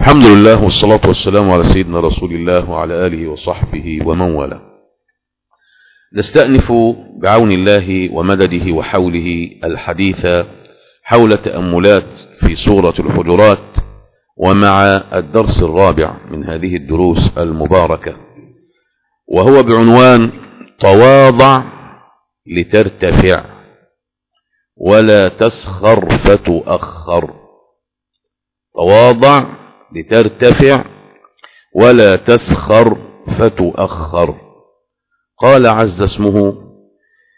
الحمد لله والصلاة والسلام على سيدنا رسول الله وعلى آله وصحبه ومن والاه. نستأنف بعون الله ومدده وحوله الحديث حول تأملات في سورة الحجرات ومع الدرس الرابع من هذه الدروس المباركة. وهو بعنوان تواضع لترتفع. ولا تسخر فتؤخر. تواضع لترتفع ولا تسخر فتؤخر. قال عز اسمه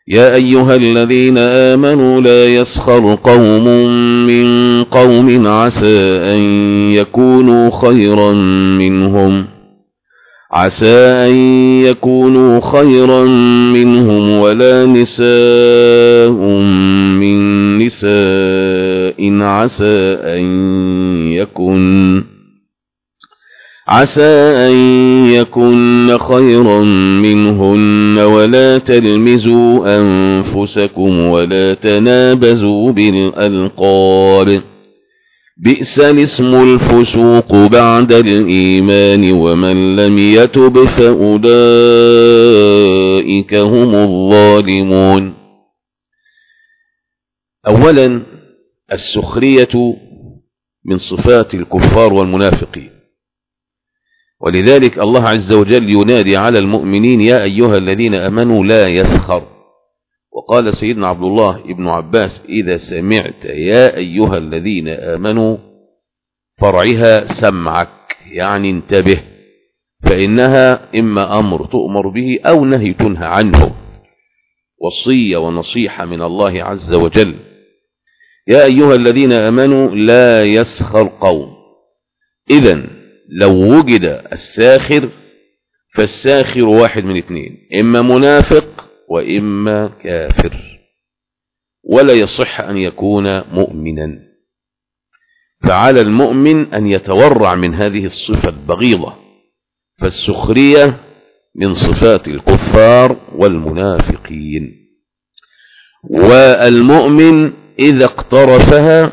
يا أيها الذين آمنوا لا يسخر قوم من قوم عسى أن يكونوا خيرا منهم. عسى أن يكونوا خيرا منهم ولا نساء من نساء عسى أن يكن عسى أن يكن خيرا منهن ولا تلمزوا أنفسكم ولا تنابزوا بالألقاب. بئس الاسم الفسوق بعد الإيمان ومن لم يتب فأولئك هم الظالمون. أولا السخرية من صفات الكفار والمنافقين. ولذلك الله عز وجل ينادي على المؤمنين يا أيها الذين أمنوا لا يسخر. وقال سيدنا عبد الله ابن عباس إذا سمعت يا أيها الذين آمنوا فرعها سمعك يعني انتبه فإنها إما أمر تؤمر به أو نهي تنهى عنه. وصية ونصيحة من الله عز وجل. يا أيها الذين أمنوا لا يسخر قوم. إذا لو وجد الساخر فالساخر واحد من اثنين إما منافق وإما كافر. ولا يصح أن يكون مؤمنا. فعلى المؤمن أن يتورع من هذه الصفة البغيضة فالسخرية من صفات الكفار والمنافقين. والمؤمن إذا اقترفها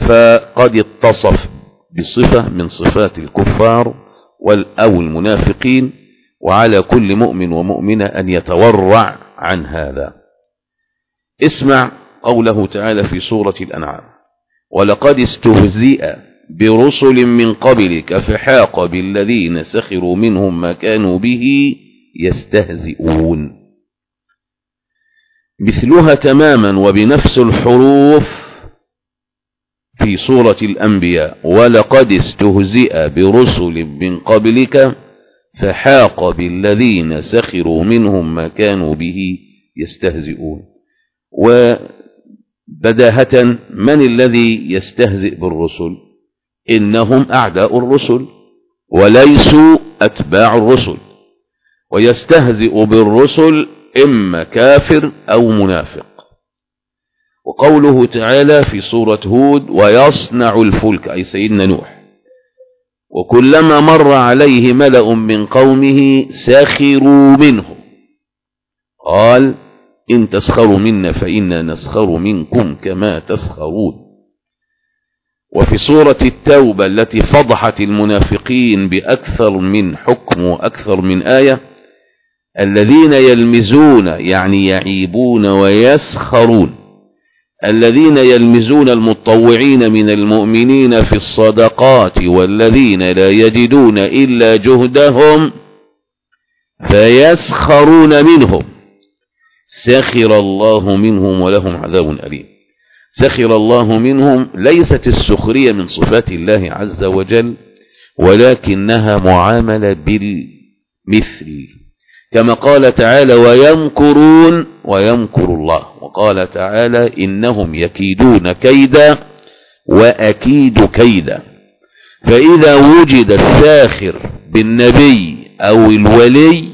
فقد اتصف بصفة من صفات الكفار أو المنافقين وعلى كل مؤمن ومؤمنة أن يتورع عن هذا. اسمع قوله تعالى في سورة الأنعام ولقد استهزئ برسل من قبلك فحاق بالذين سخروا منهم ما كانوا به يستهزئون مثلها تماما وبنفس الحروف في سورة الأنبياء ولقد استهزئ برسل من قبلك فحاق بالذين سخروا منهم ما كانوا به يستهزئون. وبداهة من الذي يستهزئ بالرسل؟ إنهم أعداء الرسل وليسوا أتباع الرسل. ويستهزئ بالرسل إما كافر أو منافق. وقوله تعالى في سورة هود ويصنع الفلك أي سيدنا نوح. وكلما مر عليه ملأ من قومه سخروا منه. قال إن تسخروا منا فإنا نسخر منكم كما تسخرون. وفي سورة التوبة التي فضحت المنافقين بأكثر من حكم وأكثر من آية الذين يلمزون يعني يعيبون ويسخرون. الذين يلمزون المطوعين من المؤمنين في الصدقات والذين لا يجدون إلا جهدهم فيسخرون منهم. سخر الله منهم ولهم عذاب أليم. سخر الله منهم ليست السخرية من صفات الله عز وجل ولكنها معاملة بالمثل. كما قال تعالى ويمكرون ويمكر الله. وقال تعالى إنهم يكيدون كيدا وأكيد كيدا. فإذا وجد الساخر بالنبي أو الولي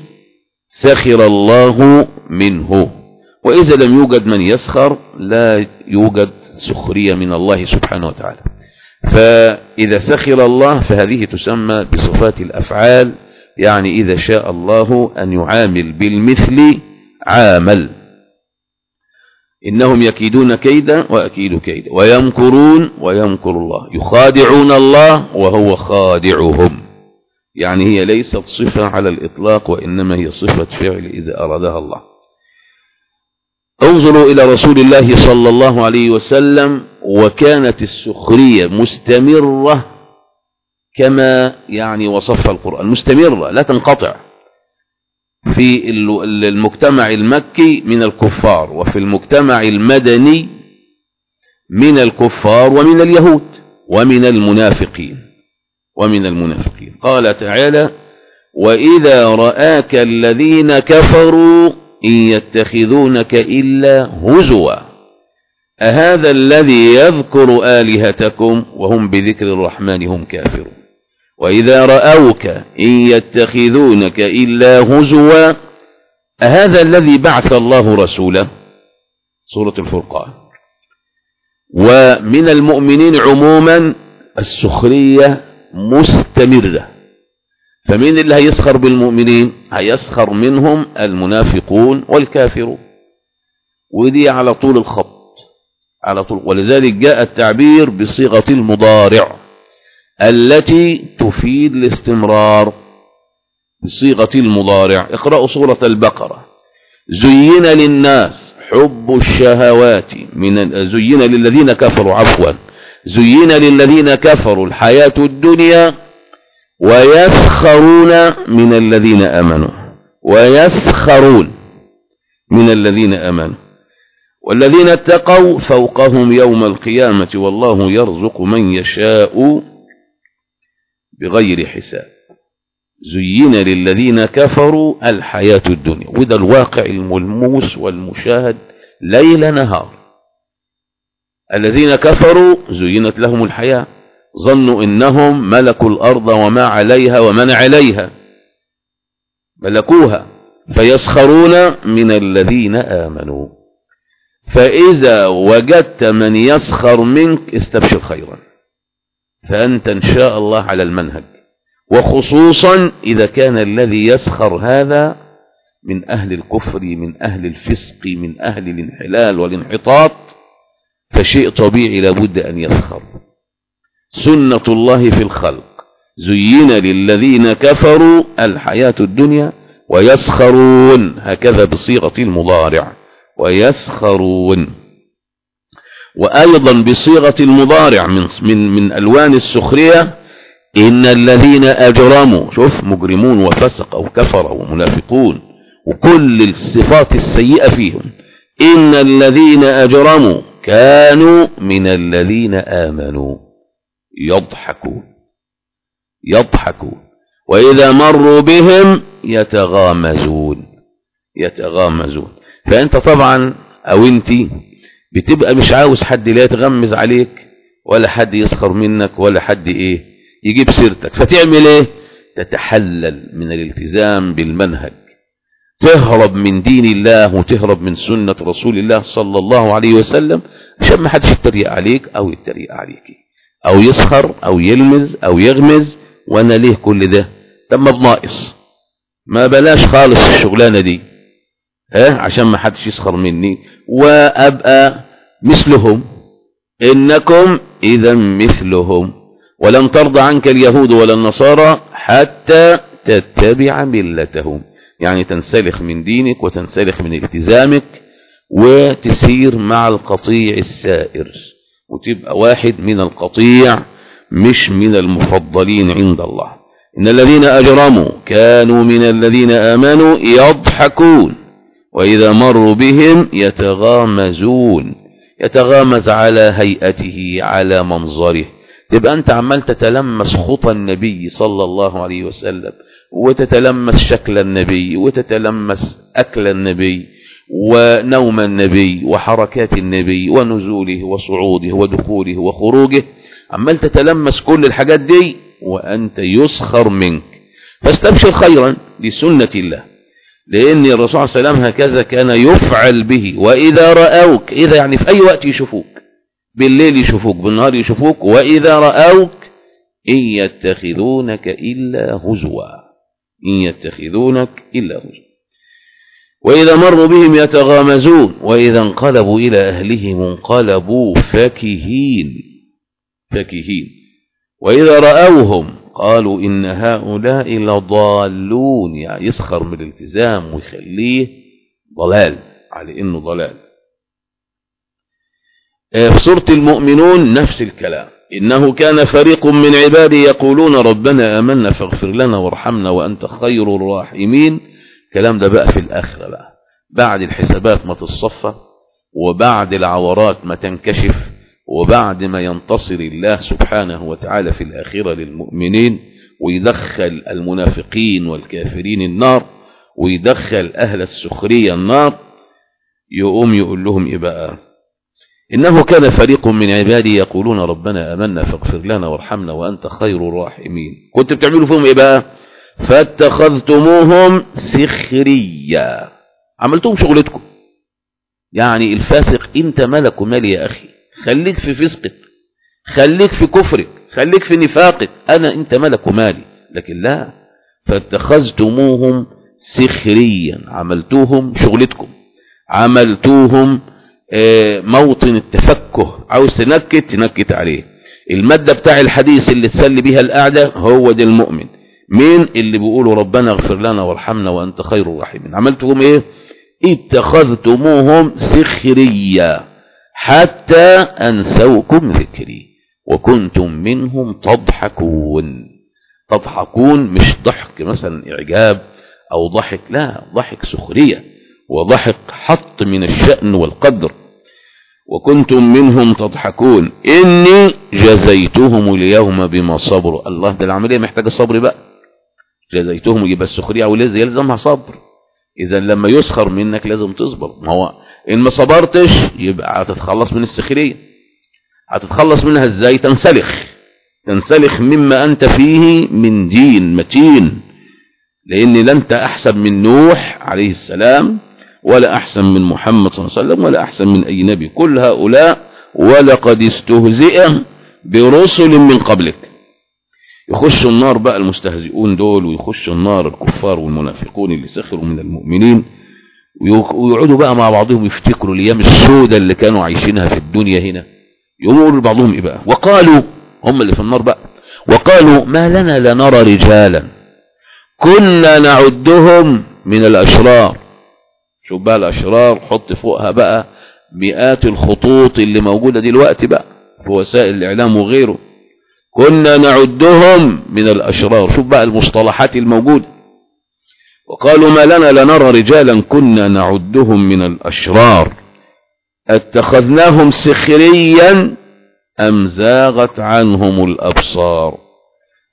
سخر الله منه. وإذا لم يوجد من يسخر لا يوجد سخرية من الله سبحانه وتعالى. فإذا سخر الله فهذه تسمى بصفات الأفعال يعني إذا شاء الله أن يعامل بالمثل عامل. إنهم يكيدون كيدا وأكيد كيدا. ويمكرون ويمكر الله. يخادعون الله وهو خادعهم. يعني هي ليست صفة على الإطلاق وإنما هي صفة فعل إذا أرادها الله. انظروا إلى رسول الله صلى الله عليه وسلم وكانت السخرية مستمرة كما يعني وصف القرآن. مستمرة لا تنقطع. في المجتمع المكي من الكفار وفي المجتمع المدني من الكفار ومن اليهود ومن المنافقين. ومن المنافقين. قال تعالى وإذا رآك الذين كفروا إن يتخذونك إلا هزوا. أهذا الذي يذكر آلهتكم وهم بذكر الرحمن هم كافرون. وإذا رأوك إن يتخذونك إلا هزوا أهذا الذي بعث الله رسوله؟ سورة الفرقان. ومن المؤمنين عموما السخرية مستمرة. فمين اللي هيسخر بالمؤمنين؟ هيسخر منهم المنافقون والكافرون. ودي على طول الخط على طول. ولذلك جاء التعبير بصيغة المضارع. التي تفيد الاستمرار بصيغة المضارع. اقرأوا سورة البقرة. زين للناس حب الشهوات من زين للذين كفروا عفوا. زين للذين كفروا الحياة الدنيا ويسخرون من الذين آمنوا. ويسخرون من الذين آمنوا. والذين اتقوا فوقهم يوم القيامة والله يرزق من يشاء بغير حساب. زين للذين كفروا الحياة الدنيا. وده الواقع الملموس والمشاهد ليل نهار. الذين كفروا زينت لهم الحياة. ظنوا إنهم ملكوا الأرض وما عليها ومن عليها. ملكوها. فيسخرون من الذين آمنوا. فإذا وجدت من يسخر منك استبشر خيرا. فأنت إن شاء الله على المنهج. وخصوصا إذا كان الذي يسخر هذا من أهل الكفر من أهل الفسق من أهل الانحلال والانحطاط فشيء طبيعي لابد أن يسخر. سنة الله في الخلق. زين للذين كفروا الحياة الدنيا ويسخرون. هكذا بصيغة المضارع. ويسخرون. وأيضا بصيغة المضارع من, من, من ألوان السخرية إن الذين أجرموا شوف مجرمون وفسق أو كفر ومنافقون وكل الصفات السيئة فيهم. إن الذين أجرموا كانوا من الذين آمنوا. يضحكون. يضحكون. وإذا مروا بهم يتغامزون. يتغامزون. فأنت طبعا أو أنت بتبقى مش عاوز حد لا يتغمز عليك ولا حد يسخر منك ولا حد إيه يجيب سيرتك. فتعمل إيه؟ تتحلل من الالتزام بالمنهج. تهرب من دين الله وتهرب من سنة رسول الله صلى الله عليه وسلم عشان ما حدش يتريق عليك أو يتريق عليك. أو يسخر أو يلمز أو يغمز وأنا ليه كل ده؟ طب ما بناقص. ما بلاش خالص الشغلانة دي. ها عشان ما حدش يسخر مني. وأبقى مثلهم. إنكم إذا مثلهم. ولن ترضى عنك اليهود ولا النصارى حتى تتبع ملتهم. يعني تنسلخ من دينك وتنسلخ من التزامك وتسير مع القطيع السائر. وتبقى واحد من القطيع مش من المفضلين عند الله. إن الذين أجرموا كانوا من الذين آمنوا يضحكون. وإذا مروا بهم يتغامزون. يتغامز على هيئته على منظره. تبقى أنت عمال تتلمس خطى النبي صلى الله عليه وسلم وتتلمس شكل النبي وتتلمس أكل النبي ونوم النبي وحركات النبي ونزوله وصعوده ودخوله وخروجه. عمال تتلمس كل الحاجات دي وأنت يسخر منك. فاستبشر خيرا لسنة الله. لأن الرسول صلى الله عليه وسلم هكذا كان يفعل به. وإذا رأوك إذا يعني في أي وقت يشوفوك. بالليل يشوفوك بالنهار يشوفوك. وإذا رأوك إن يتخذونك إلا هزوا. إن يتخذونك إلا هزوا. وإذا مروا بهم يتغامزون. وإذا انقلبوا إلى أهلهم انقلبوا فكهين فكهين وإذا رأوهم قالوا إن هؤلاء لضالون يعني يسخر من الالتزام ويخليه ضلال على إنه ضلال. في سورة المؤمنون نفس الكلام. إنه كان فريق من عبادي يقولون ربنا أمنا فاغفر لنا وارحمنا وأنت خير الراحمين. الكلام ده بقى في الآخرة بقى. بعد الحسابات ما تصفى وبعد العورات ما تنكشف. وبعد ما ينتصر الله سبحانه وتعالى في الآخرة للمؤمنين ويدخل المنافقين والكافرين النار ويدخل أهل السخرية النار يقوم يقول لهم إيه بقى إنه كان فريق من عبادي يقولون ربنا أمنا فاغفر لنا وارحمنا وأنت خير الراحمين. كنت بتعملوا فيهم إيه بقى فاتخذتموهم سخريا عملتهم شغلتكم. يعني الفاسق انت ملك ومال يا أخي. خليك في فسقك خليك في كفرك خليك في نفاقك. أنا أنت ملك ومالي لكن لا. فاتخذتموهم سخريا. عملتوهم شغلتكم. عملتوهم موطن التفكه. عاوز تنكت تنكت عليه. المادة بتاع الحديث اللي تسلي بيها القعدة هو ده المؤمن. مين؟ اللي بيقولوا ربنا اغفر لنا وارحمنا وأنت خير الراحمين. عملتهم إيه؟ اتخذتموهم سخريا. حتى أنسوكم ذكري وكنتم منهم تضحكون. تضحكون مش ضحك مثلا إعجاب أو ضحك لا ضحك سخرية وضحك حط من الشأن والقدر. وكنتم منهم تضحكون. إني جزيتهم اليوم بما صبروا. الله ده العملية محتاجة صبر بقى. جزيتهم يبقى السخرية ولازم يلزمها صبر. إذا لما يسخر منك لازم تصبر. ما هو إن ما صبرتش يبقى هتتخلص من السخرية. هتتخلص منها إزاي؟ تنسلخ. تنسلخ مما أنت فيه من دين متين. لأن لا أنت أحسن من نوح عليه السلام ولا أحسن من محمد صلى الله عليه وسلم ولا أحسن من أي نبي كل هؤلاء ولقد استهزئ برسل من قبلك. يخشوا النار بقى المستهزئون دول ويخشوا النار الكفار والمنافقون اللي سخروا من المؤمنين. ويقعدوا بقى مع بعضهم يفتكروا الأيام السوداء اللي كانوا عايشينها في الدنيا هنا. يقولوا لبعضهم إيه بقى؟ وقالوا هم اللي في النار بقى. وقالوا ما لنا لنرى رجالا. كنا نعدهم من الأشرار. شوف بقى الأشرار حط فوقها بقى مئات الخطوط اللي موجودة دلوقتي بقى في وسائل الإعلام وغيره. كنا نعدهم من الأشرار. شوف بقى المصطلحات الموجودة. وقالوا ما لنا لنرى رجالا كنا نعدهم من الأشرار. أتخذناهم سخريا أم زاغت عنهم الأبصار؟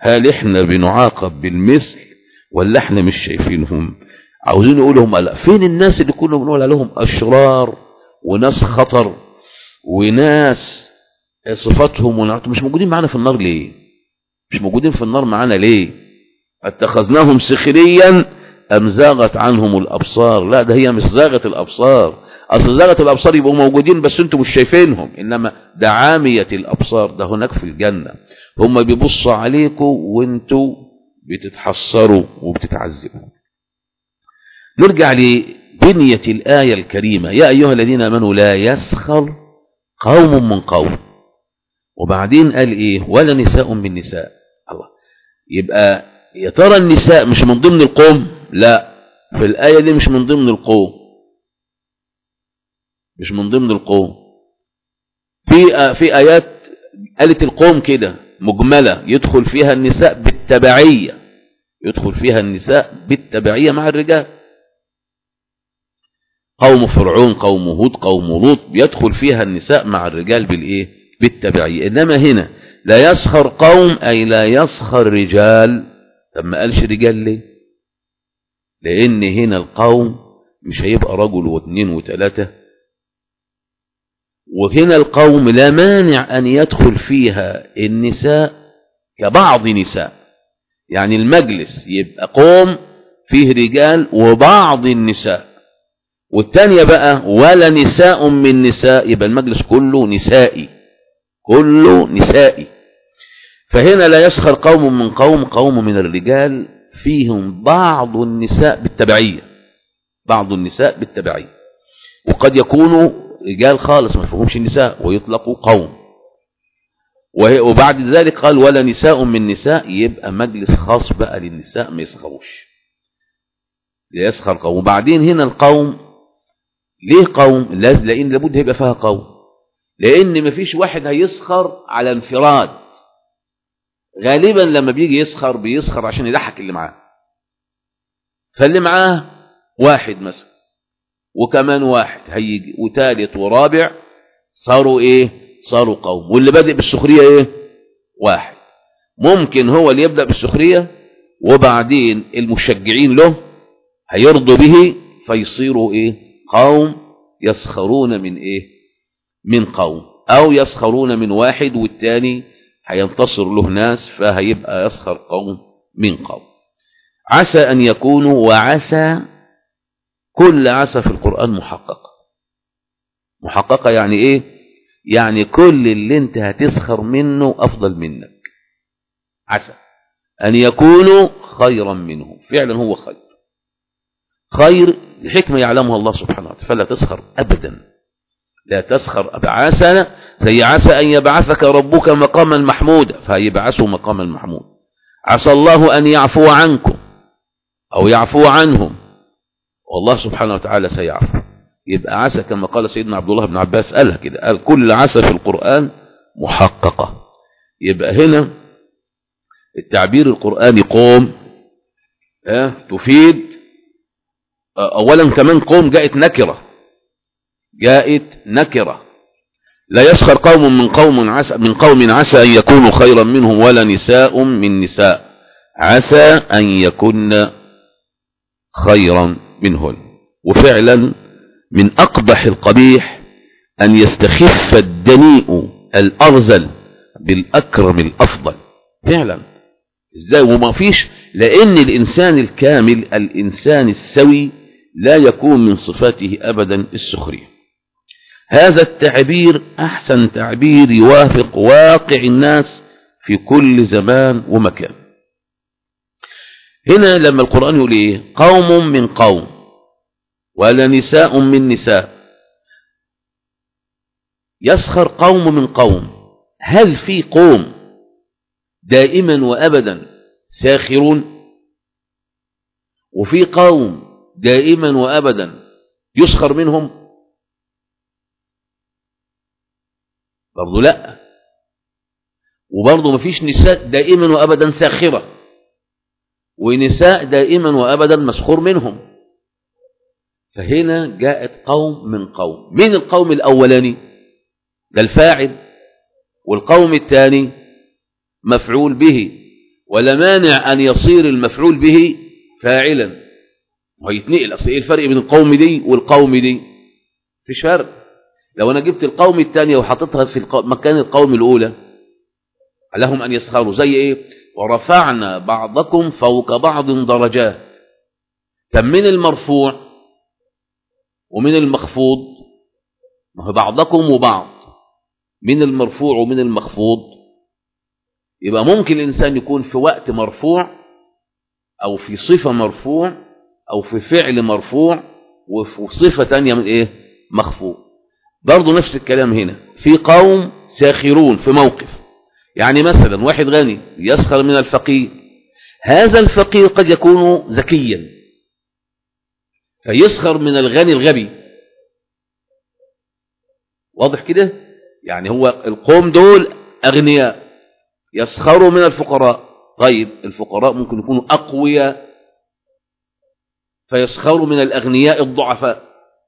هل إحنا بنعاقب بالمثل ولا إحنا مش شايفينهم؟ عاوزين نقولهم لا فين الناس اللي كنا بنقول عليهم أشرار وناس خطر وناس صفاتهم ونعتهم مش موجودين معانا في النار ليه؟ مش موجودين في النار معانا ليه؟ أتخذناهم سخريا أم زاغت عنهم الأبصار؟ لا ده هي مش زاغت الأبصار. أصل زاغت الأبصار يبقوا موجودين بس أنتم مش شايفينهم. إنما ده عامية الأبصار ده هناك في الجنة. هم بيبصوا عليكم وانتوا بتتحسروا وبتتعذبوا. نرجع لبنية الآية الكريمة. يا أيها الذين آمنوا لا يسخر قوم من قوم. وبعدين قال إيه؟ ولا نساء من نساء. الله. يبقى يا ترى النساء مش من ضمن القوم؟ لا في الآية دي مش من ضمن القوم. مش من ضمن القوم. في في آيات قالت القوم كده مجملة يدخل فيها النساء بالتبعية. يدخل فيها النساء بالتبعية مع الرجال. قوم فرعون قوم هود قوم لوط يدخل فيها النساء مع الرجال بالإيه؟ بالتبعية. إنما هنا لا يسخر قوم أي لا يسخر رجال. طب ما قالش رجال ليه؟ لأن هنا القوم مش هيبقى رجل واثنين وثلاثة. وهنا القوم لا مانع أن يدخل فيها النساء كبعض نساء. يعني المجلس يبقى قوم فيه رجال وبعض النساء. والتانية بقى ولا نساء من نساء يبقى المجلس كله نسائي. كله نسائي. فهنا لا يسخر قوم من قوم قوم من الرجال فيهم بعض النساء بالتبعية. بعض النساء بالتبعية. وقد يكونوا رجال خالص ما فيهمش النساء ويطلقوا قوم. وبعد ذلك قال ولا نساء من نساء. يبقى مجلس خاص بقى للنساء ما يسخروش يسخر قوم. وبعدين هنا القوم ليه قوم؟ لأن لابد هيبقى فيها قوم. لأن مفيش واحد هيسخر على انفراد. غالبا لما بيجي يسخر بيسخر عشان يضحك اللي معاه. فاللي معاه واحد مثلا وكمان واحد هيجي وثالث ورابع صاروا إيه؟ صاروا قوم. واللي بادئ بالسخرية إيه؟ واحد. ممكن هو اللي يبدأ بالسخرية وبعدين المشجعين له هيرضوا به فيصيروا إيه؟ قوم يسخرون من إيه؟ من قوم أو يسخرون من واحد والتاني هينتصر له ناس فهيبقى يسخر قوم من قوم. عسى أن يكونوا وعسى كل عسى في القرآن محققة. محققة يعني إيه؟ يعني كل اللي أنت هتسخر منه أفضل منك. عسى أن يكونوا خيرا منه. فعلا هو خير. خير الحكمة يعلمها الله سبحانه وتعالى فلا تسخر ابدا. لا تسخر عسى زي عسى أن يبعثك ربك مقاما محمودا. فيبعثه مقاما محمود عسى الله أن يعفو عنكم أو يعفو عنهم. والله سبحانه وتعالى سيعفو. يبقى عسى كما قال سيدنا عبد الله بن عباس قالها كده قال كل عسى في القرآن محققة. يبقى هنا التعبير القرآني قوم تفيد اولا كمان قوم جاءت نكرة. جاءت نكرة. لا يسخر قوم من قوم عسى من قوم عسى أن يكونوا خيرا منهم ولا نساء من نساء. عسى أن يكن خيرا منهن. وفعلا من أقبح القبيح أن يستخف الدنيء الأرزل بالأكرم الأفضل. فعلا. إزاي؟ وما فيش لأن الإنسان الكامل الإنسان السوي لا يكون من صفاته أبدا السخرية. هذا التعبير أحسن تعبير يوافق واقع الناس في كل زمان ومكان. هنا لما القرآن يقول إيه؟ قوم من قوم ولا نساء من نساء. يسخر قوم من قوم. هل في قوم دائما وأبدا ساخرون؟ وفي قوم دائما وأبدا يسخر منهم؟ برضو لا. وبرضو مفيش نساء دائما وأبدا ساخرة. ونساء دائما وأبدا مسخور منهم. فهنا جاءت قوم من قوم. من القوم الأولاني؟ ده الفاعل. والقوم الثاني مفعول به. ولا مانع أن يصير المفعول به فاعلا. ويتنقل أصل إيه الفرق بين القوم دي والقوم دي؟ فيش فرق. لو أنا جبت القوم الثانية وحطيتها في مكان القوم الأولى لهم أن يسخروا. زي إيه؟ ورفعنا بعضكم فوق بعض درجات. طب من المرفوع ومن المخفوض؟ ما هو بعضكم وبعض. من المرفوع ومن المخفوض. يبقى ممكن الإنسان يكون في وقت مرفوع أو في صفة مرفوع أو في فعل مرفوع وفي صفة تانية من إيه؟ مخفوض. برضو نفس الكلام هنا. في قوم ساخرون في موقف. يعني مثلا واحد غني يسخر من الفقير. هذا الفقير قد يكون ذكيا فيسخر من الغني الغبي. واضح كده؟ يعني هو القوم دول أغنياء. يسخروا من الفقراء. طيب الفقراء ممكن يكونوا أقوياء. فيسخروا من الأغنياء الضعفاء.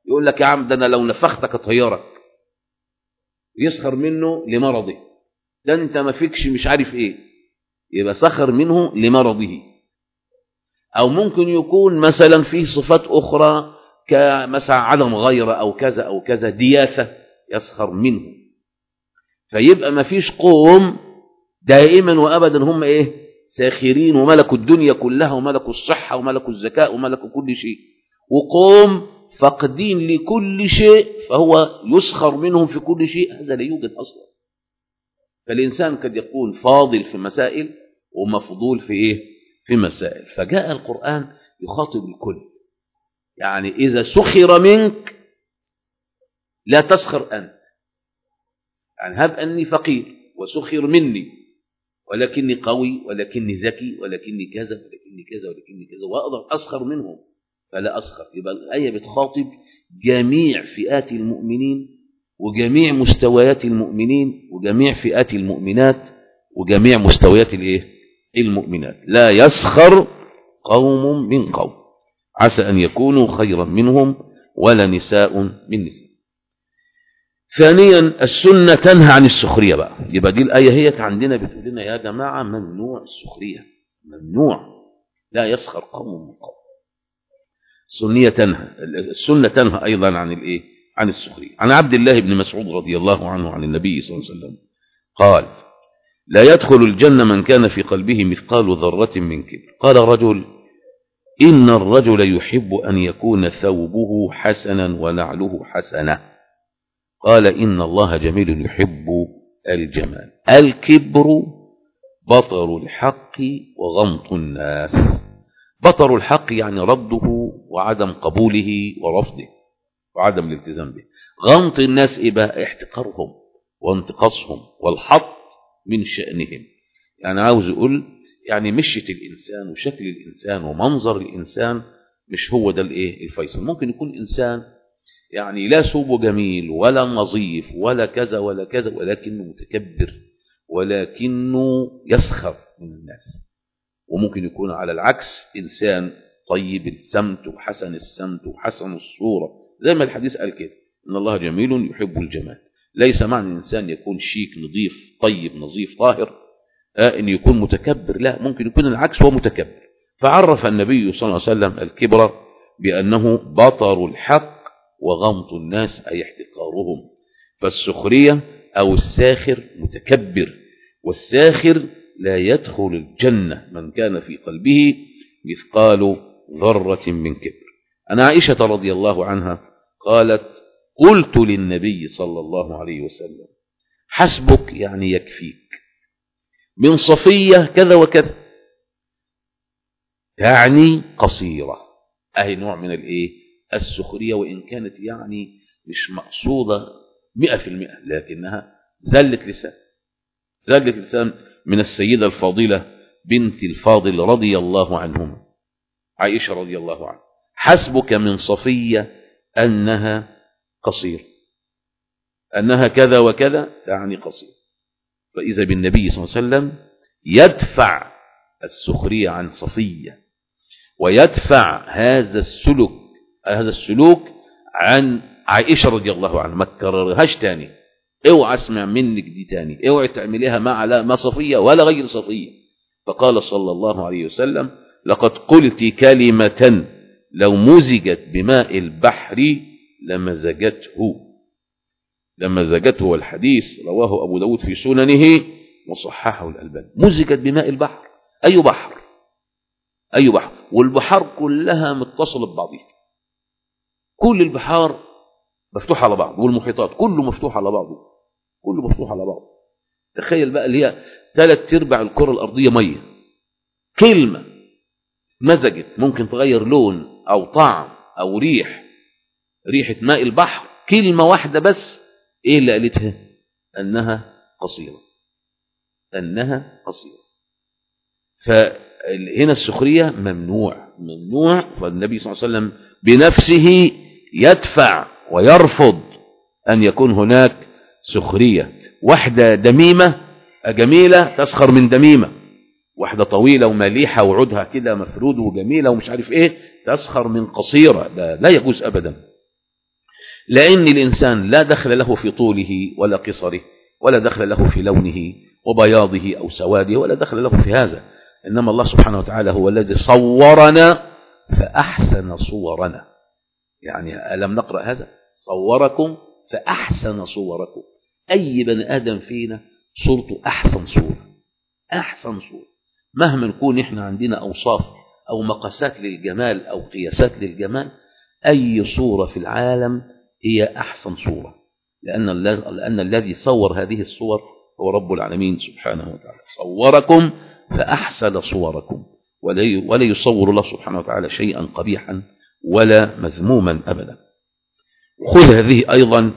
يقول لك يا عم ده أنا لو نفختك اطيرك يسخر منه لمرضه. ده أنت ما فيكش مش عارف إيه. يبقى سخر منه لمرضه. أو ممكن يكون مثلا فيه صفات أخرى كمثلا عدم غيرة أو كذا أو كذا دياثة يسخر منه. فيبقى ما فيش قوم دائما وأبدا هم إيه؟ ساخرين وملكوا الدنيا كلها وملكوا الصحة وملكوا الذكاء وملكوا كل شيء. وقوم فاقدين لكل شيء فهو يسخر منهم في كل شيء هذا لا يوجد أصلا. فالإنسان قد يكون فاضل في مسائل ومفضول في إيه؟ في مسائل فجاء القرآن يخاطب الكل. يعني إذا سخر منك لا تسخر أنت. يعني هب أني فقير وسخر مني. ولكني قوي ولكني ذكي ولكني كذا ولكني كذا ولكني كذا وأقدر أسخر منهم. فلا أسخر يبقى الآية بتخاطب جميع فئات المؤمنين وجميع مستويات المؤمنين وجميع فئات المؤمنات وجميع مستويات الإيه؟ المؤمنات. لا يسخر قوم من قوم. عسى أن يكونوا خيرا منهم ولا نساء من نساء. ثانيا السنة تنهى عن السخرية بقى. يبقى دي الآية هي عندنا بتقول لنا يا جماعة ممنوع السخرية. ممنوع. لا يسخر قوم من قوم. السنية تنهى السنة تنهى أيضا عن الإيه؟ عن السخرية. عن عبد الله بن مسعود رضي الله عنه عن النبي صلى الله عليه وسلم قال لا يدخل الجنة من كان في قلبه مثقال ذرة من كبر. قال رجل إن الرجل يحب أن يكون ثوبه حسنا ونعله حسنة. قال إن الله جميل يحب الجمال. الكبر بطر الحق وغمط الناس. بطر الحق يعني رده وعدم قبوله ورفضه وعدم الالتزام به. غمط الناس إيه بقى احتقارهم وانتقاصهم والحط من شأنهم. يعني عاوز يقول يعني مشية الإنسان وشكل الإنسان ومنظر الإنسان مش هو ده الإيه؟ الفيصل. ممكن يكون إنسان يعني لا ثوبه جميل ولا نظيف ولا كذا ولا كذا ولكنه متكبر ولكنه يسخر من الناس. وممكن يكون على العكس إنسان طيب السمت وحسن السمت وحسن الصورة. زي ما الحديث قال كده إن الله جميل يحب الجمال. ليس معنى الإنسان يكون شيك نظيف طيب نظيف طاهر. آه أن يكون متكبر لا ممكن يكون العكس هو متكبر. فعرف النبي صلى الله عليه وسلم الكبر بأنه بطر الحق وغمط الناس أي احتقارهم. فالسخرية أو الساخر متكبر والساخر لا يدخل الجنة من كان في قلبه مثقال ذرة من كبر. أنا عائشة رضي الله عنها قالت قلت للنبي صلى الله عليه وسلم حسبك يعني يكفيك. من صفية كذا وكذا. تعني قصيرة. أهي نوع من الإيه؟ السخرية وإن كانت يعني مش مقصودة مئة في المئة لكنها زلة لسان. زلة لسان من السيدة الفاضلة بنت الفاضل رضي الله عنهم عائشة رضي الله عنها. حسبك من صفية أنها قصير. أنها كذا وكذا تعني قصير. فإذا بالنبي صلى الله عليه وسلم يدفع السخرية عن صفية ويدفع هذا السلوك هذا السلوك عن عائشة رضي الله عنها. ما تكررهاش تاني. اوعى اسمع منك دي تاني. اوعى تعمليها مع لا ما صفية ولا غير صفية. فقال صلى الله عليه وسلم لقد قلت كلمة لو مزجت بماء البحر لمزجته. لمزجته والحديث رواه أبو داود في سننه وصححه الألباني. مزجت بماء البحر. أي بحر؟ أي بحر؟ والبحار كلها متصلة ببعضها. كل البحار مفتوحة على بعض والمحيطات كله مفتوح على بعضه كله مفتوح على بعضه. تخيل بقى اللي هي ثلاث أرباع الكرة الأرضية مية. كلمة مزجت ممكن تغير لون أو طعم أو ريح ريحة ماء البحر كلمة واحدة بس. إيه اللي قالتها؟ أنها قصيرة. أنها قصيرة. فهنا السخرية ممنوع ممنوع فالنبي صلى الله عليه وسلم بنفسه يدفع ويرفض أن يكون هناك سخرية. واحدة دميمة جميلة تسخر من دميمة. واحدة طويلة ومليحة وعودها كده مفرود وجميلة ومش عارف إيه تسخر من قصيرة. ده لا يجوز أبدا. لأن الإنسان لا دخل له في طوله ولا قصره ولا دخل له في لونه وبياضه أو سواده ولا دخل له في هذا. إنما الله سبحانه وتعالى هو الذي صورنا فأحسن صورنا. يعني ألم نقرأ هذا؟ صوركم فأحسن صوركم. أي بني آدم فينا صورته أحسن صورة. أحسن صورة. مهما نكون إحنا عندنا أوصاف أو مقاسات للجمال أو قياسات للجمال أي صورة في العالم هي أحسن صورة. لأن, لأن الذي صور هذه الصور هو رب العالمين سبحانه وتعالى. صوركم فأحسن صوركم. ولا يصور الله سبحانه وتعالى شيئا قبيحا ولا مذموما أبدا. خذ هذه أيضا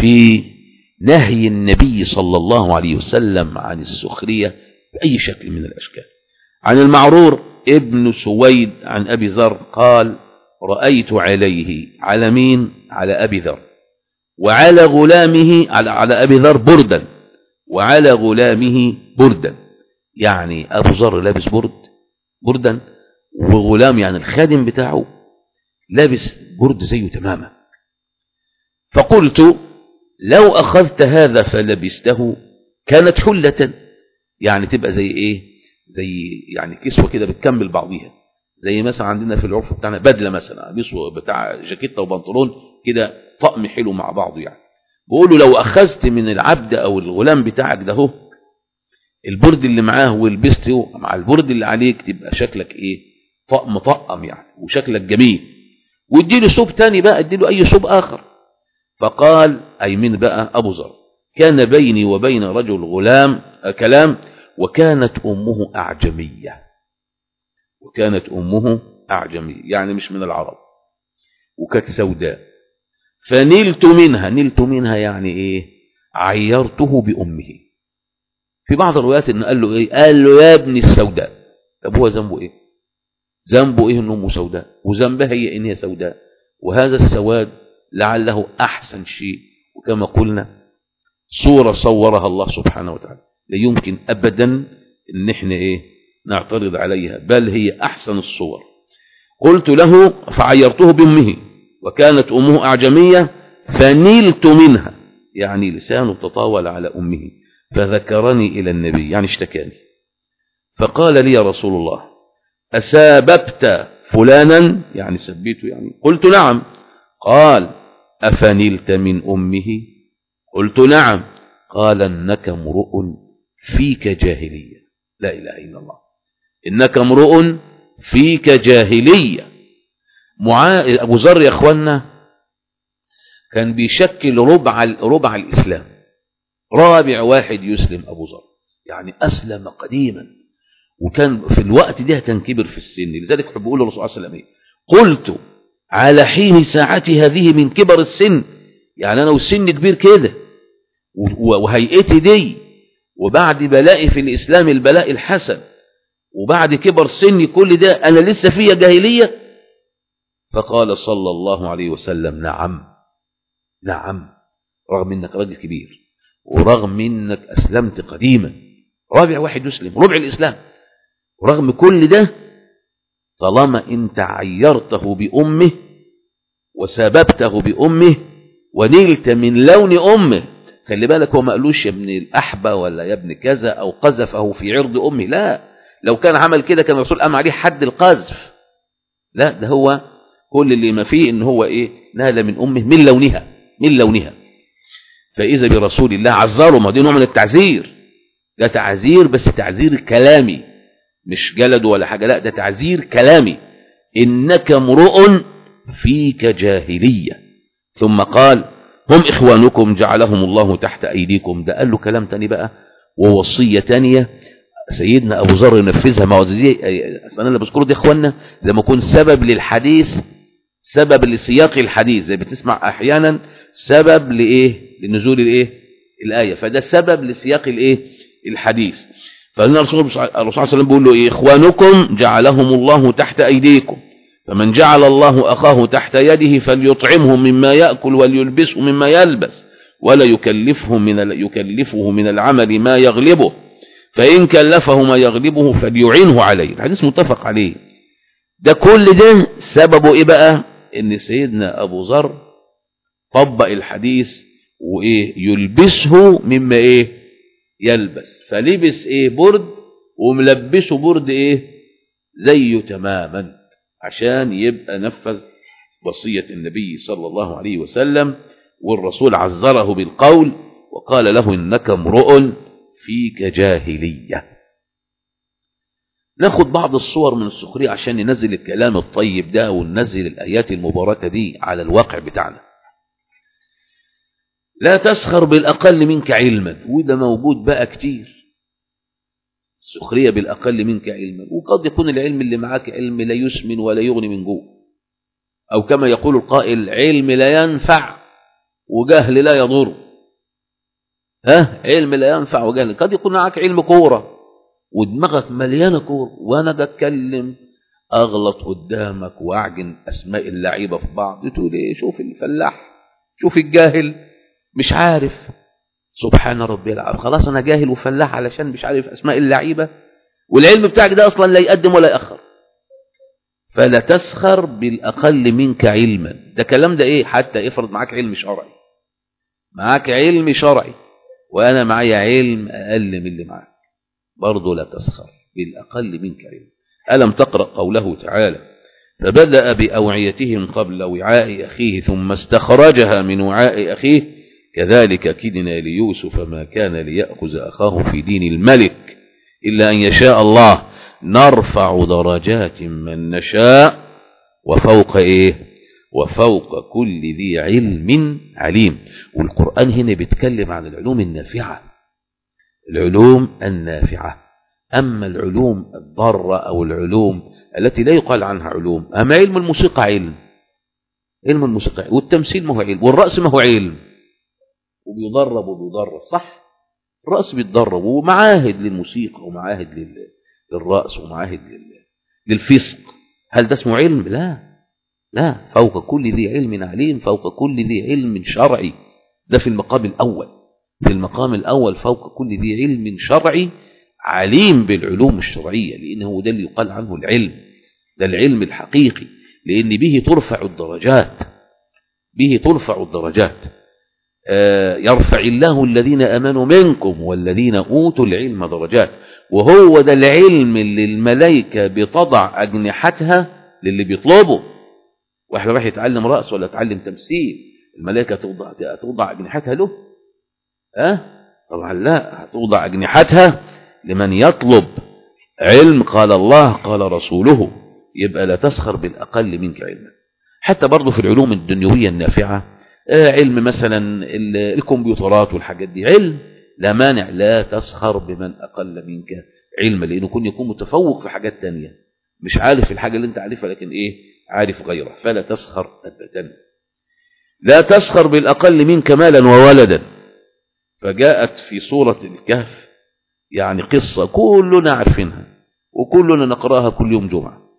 في نهي النبي صلى الله عليه وسلم عن السخرية بأي شكل من الأشكال. عن المعرور ابن سويد عن أبي ذر قال رأيت عليه على مين على أبي ذر وعلى غلامه على, على أبي ذر بردا وعلى غلامه بردا. يعني أبو ذر لابس برد بردا وغلام يعني الخادم بتاعه لابس برد زيه تماما. فقلت لو أخذت هذا فلبسته كانت حلة يعني تبقى زي إيه؟ زي يعني كسوة كده بتكمل بعضيها. زي مثلا عندنا في العرف بتاعنا بدلة مثلا قميص بتاع جاكيتة وبنطلون كده طقم حلو مع بعضه يعني. بقول له لو أخذت من العبد أو الغلام بتاعك ده هو البرد اللي معاه ولبسته مع البرد اللي عليك تبقى شكلك إيه؟ طقم طقم يعني وشكلك جميل. واديله ثوب تاني بقى اديله أي ثوب آخر. فقال أي من بقى أبو ذر كان بيني وبين رجل غلام كلام وكانت أمه أعجمية. وكانت أمه أعجمية يعني مش من العرب. وكانت سوداء. فنلت منها نلت منها يعني إيه؟ عيرته بأمه. في بعض الروايات انه قال له إيه؟ قال له يا ابن السوداء. طب هو ذنبه إيه؟ ذنبه إيه إن أمه سوداء؟ وذنبها هي إن هي سوداء. وهذا السواد لعله أحسن شيء. وكما قلنا صورة صورها الله سبحانه وتعالى. لا يمكن ابدا إن إحنا إيه نعترض عليها بل هي أحسن الصور. قلت له فعيرته بأمه وكانت أمه أعجمية فنلت منها. يعني لسانه تطاول على أمه فذكرني إلى النبي يعني اشتكاني. فقال لي يا رسول الله أساببت فلانا يعني سبيته يعني. قلت نعم. قال أفنلت من أمه؟ قلت نعم. قال إنك امرؤ فيك جاهلية. لا إله إلا الله. إنك امرؤ فيك جاهلية. معا... أبو ذر يا أخوانا كان بيشكل ربع ربع الإسلام. رابع واحد يسلم أبو ذر. يعني أسلم قديما. وكان في الوقت ده كان كبر في السن. لذلك بيقول الرسول صلى الله عليه وسلم قلت على حين ساعتي هذه من كبر السن. يعني أنا والسن كبير كده. وهيئتي دي. وبعد بلائي في الإسلام البلاء الحسن. وبعد كبر سني كل ده أنا لسه فيها جاهلية. فقال صلى الله عليه وسلم نعم. نعم. رغم إنك راجل كبير. ورغم إنك أسلمت قديما. رابع واحد يسلم. ربع الإسلام. ورغم كل ده طالما انت عيرته بأمه وسببته بأمه ونلت من لون أمه خلي بالك هو ما قالوش يا ابن الأحبة ولا يا ابن كذا أو قذفه في عرض أمه لا لو كان عمل كده كان الرسول قام عليه حد القذف. لا ده هو كل اللي ما فيه إن هو إيه نال من أمه من لونها من لونها. فإذا برسول الله عذره ما دي نوع من التعذير ده تعذير بس تعذير كلامي. مش جلد ولا حاجة لا ده تعذير كلامي. إنك امرؤ فيك جاهلية. ثم قال هم إخوانكم جعلهم الله تحت أيديكم. ده قال له كلام تاني بقى ووصية تانية. سيدنا أبو ذر ينفذها ما دي أصلا أنا بذكره دي إخواننا زي ما يكون سبب للحديث سبب لسياق الحديث. زي بتسمع أحيانا سبب لإيه؟ لنزول الإيه؟ الآية. فده سبب لسياق الإيه؟ الحديث. فان الرسول صلى الله عليه وسلم بيقول له إيه إخوانكم جعلهم الله تحت أيديكم فمن جعل الله أخاه تحت يده فليطعمه مما يأكل وليلبسه مما يلبس ولا يكلفه من يكلفه من العمل ما يغلبه فإن كلفه ما يغلبه فليعينه عليه. الحديث متفق عليه. ده كل ده سببه إيه بقى؟ إن سيدنا أبو ذر طبق الحديث وإيه؟ يلبسه مما إيه؟ يلبس. فلبس إيه؟ برد وملبسه برد إيه؟ زيه تماما عشان يبقى نفذ وصية النبي صلى الله عليه وسلم والرسول عذره بالقول وقال له إنك امرؤ فيك جاهلية. ناخد بعض الصور من السخرية عشان ننزل الكلام الطيب ده وننزل الآيات المباركة دي على الواقع بتاعنا. لا تسخر بالأقل منك علما. وده موجود بقى كتير. السخرية بالأقل منك علما. وقد يكون العلم اللي معاك علم لا يسمن ولا يغني من جوه أو كما يقول القائل علم لا ينفع وجهل لا يضر. ها؟ علم لا ينفع وجهل. قد يكون معك علم كورة ودماغك مليانة كورة. وأنا أتكلم أغلط قدامك وأعجن أسماء اللعيبة في بعض. تقول إيه؟ شوف الفلاح شوف الجاهل. مش عارف. سبحان ربي العظيم. خلاص أنا جاهل وفلاح علشان مش عارف أسماء اللعيبة والعلم بتاعك ده أصلا لا يقدم ولا يأخر. فلا تسخر بالأقل منك علما. ده كلام ده إيه؟ حتى افرض معاك علم شرعي. معاك علم شرعي. وأنا معي علم أقل من اللي معاك. برضه لا تسخر بالأقل منك علم ألم تقرأ قوله تعالى فبدأ بأوعيتهم قبل وعاء أخيه ثم استخرجها من وعاء أخيه كذلك كدنا ليوسف ما كان ليأخذ أخاه في دين الملك إلا أن يشاء الله. نرفع درجات من نشاء وفوق إيه؟ وفوق كل ذي علم عليم. والقرآن هنا بيتكلم عن العلوم النافعة. العلوم النافعة. أما العلوم الضارة أو العلوم التي لا يقال عنها علوم أما علم الموسيقى علم. علم الموسيقى والتمثيل ما هو علم والرأس ما هو علم. وبيضرب وبيضرب صح؟ الرأس بيتدرب ومعاهد للموسيقى ومعاهد للرأس ومعاهد للفسق. هل ده اسمه علم؟ لا. لا. فوق كل ذي علم عليم فوق كل ذي علم شرعي. ده في المقام الأول. في المقام الأول فوق كل ذي علم شرعي عليم بالعلوم الشرعية لأنه ده اللي يقال عنه العلم. ده العلم الحقيقي لأن به ترفع الدرجات. به ترفع الدرجات. يرفع الله الذين أمنوا منكم والذين أوتوا العلم درجات. وهو ده العلم اللي الملائكة بتضع أجنحتها للي بيطلبه. واحد راح يتعلم رأس ولا يتعلم تمثيل؟ الملائكة توضع, توضع أجنحتها له. أه؟ طبعا لا هتوضع أجنحتها لمن يطلب علم. قال الله قال رسوله. يبقى لا تسخر بالأقل منك علما. حتى برضه في العلوم الدنيوية النافعة علم مثلا الكمبيوترات والحاجات دي. علم. لا مانع. لا تسخر بمن أقل منك علما لأنه كن يكون متفوق في حاجات تانية. مش عارف الحاجة اللي أنت عارفها لكن إيه؟ عارف غيرها. فلا تسخر أبدا. لا تسخر بالأقل منك مالا وولدا. فجاءت في سورة الكهف يعني قصة كلنا عارفينها وكلنا نقرأها كل يوم جمعة.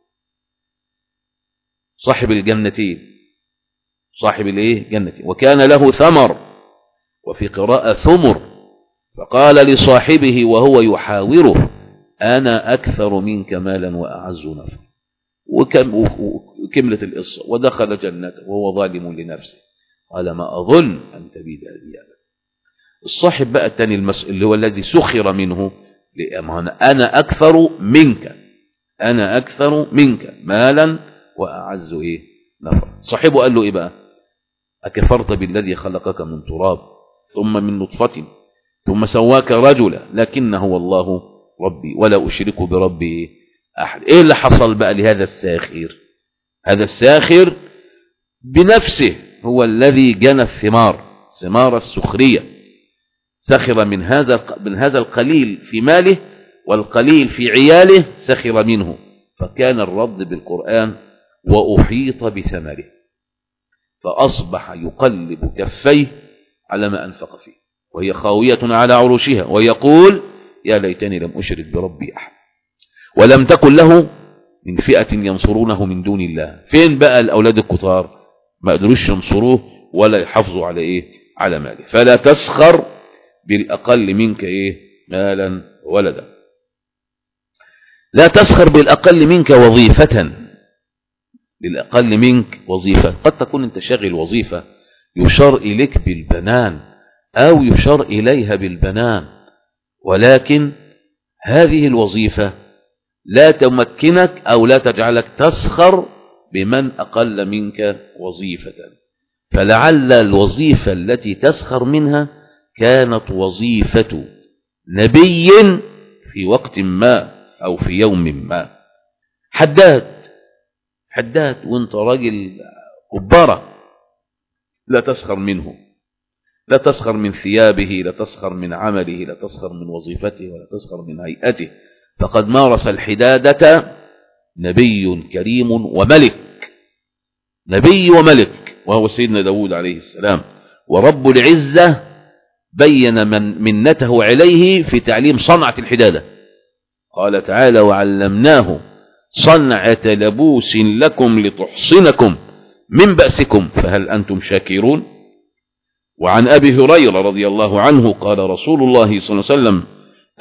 صاحب الجنتين. صاحب الايه جنتين وكان له ثمر وفي قراءة ثمر. فقال لصاحبه وهو يحاوره أنا أكثر منك مالا وأعز نفر وكم وكملت القصة. ودخل جنته وهو ظالم لنفسه. قال ما أظن أن تبيد هذه الصاحب بقى الثاني المس... اللي هو الذي سخر منه أنا أكثر منك. أنا أكثر منك مالا وأعز إيه؟ نفر صاحبه قال له إيه بقى؟ أكفرت بالذي خلقك من تراب ثم من نطفة ثم سواك رجلا لكن هو الله ربي ولا أشرك بربي أحد. إيه اللي حصل بقى لهذا الساخر؟ هذا الساخر بنفسه هو الذي جنى الثمار ثمار السخرية. سخر من هذا من هذا القليل في ماله والقليل في عياله سخر منه. فكان الرد بالقرآن وأحيط بثمره. فأصبح يقلب كفيه على ما أنفق فيه وهي خاوية على عروشها ويقول يا ليتني لم أشرك بربي أحد ولم تكن له من فئة ينصرونه من دون الله. فين بقى الأولاد الكتار؟ ما قدروش ينصروه ولا يحافظوا على إيه؟ على ماله. فلا تسخر بالأقل منك إيه؟ مالا ولدا لا تسخر بالأقل منك وظيفة. للأقل منك وظيفة. قد تكون أنت شاغل وظيفة يشار إليك بالبنان أو يشار إليها بالبنان ولكن هذه الوظيفة لا تمكنك أو لا تجعلك تسخر بمن أقل منك وظيفة. فلعل الوظيفة التي تسخر منها كانت وظيفة نبي في وقت ما أو في يوم ما. حداد حداد وانت راجل كبارة لا تسخر منه لا تسخر من ثيابه لا تسخر من عمله لا تسخر من وظيفته ولا تسخر من هيئته. فقد مارس الحدادة نبي كريم وملك نبي وملك وهو سيدنا داود عليه السلام. ورب العزة بين من منته عليه في تعليم صنعة الحدادة. قال تعالى وعلمناه صنعة لبوس لكم لتحصنكم من بأسكم فهل أنتم شاكرون؟ وعن أبي هريرة رضي الله عنه قال رسول الله صلى الله عليه وسلم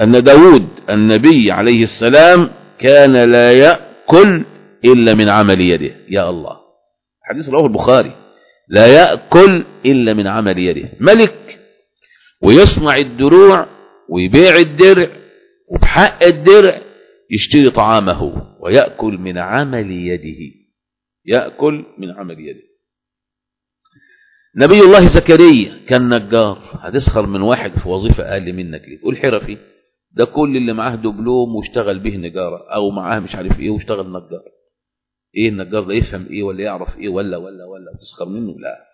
أن داود النبي عليه السلام كان لا يأكل إلا من عمل يده. يا الله حديث رواه البخاري. لا يأكل إلا من عمل يده. ملك ويصنع الدروع ويبيع الدرع وبحق الدرع يشتري طعامه. ويأكل من عمل يده. يأكل من عمل يده. نبي الله زكريا كان نجار. هتسخر من واحد في وظيفة أقل منك ليه؟ تقول حرفي ده كل اللي معاه دبلوم واشتغل به نجارة أو معاه مش عارف إيه واشتغل نجار. إيه النجار ده؟ يفهم إيه ولا يعرف إيه ولا ولا ولا؟ تسخر منه؟ لا.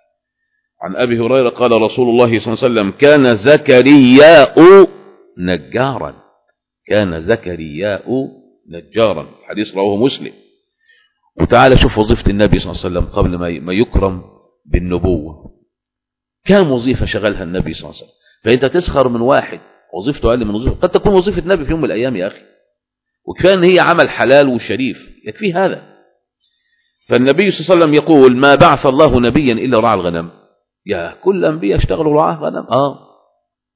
عن أبي هريرة قال رسول الله صلى الله عليه وسلم كان زكرياء نجارا. كان زكرياء نجارا. حديث رواه مسلم. وتعالى شوف وظيفة النبي صلى الله عليه وسلم قبل ما يكرم بالنبوة. كم وظيفة شغلها النبي صلى الله عليه وسلم. فأنت تسخر من واحد وظيفته أقل من وظيفة. قد تكون وظيفة النبي في يوم من الأيام يا أخي. وكفاية أن هي عمل حلال وشريف. يكفي هذا. فالنبي صلى الله عليه وسلم يقول ما بعث الله نبيا إلا رعى الغنم. يا كل أنبياء اشتغلوا رعاة غنم. آه.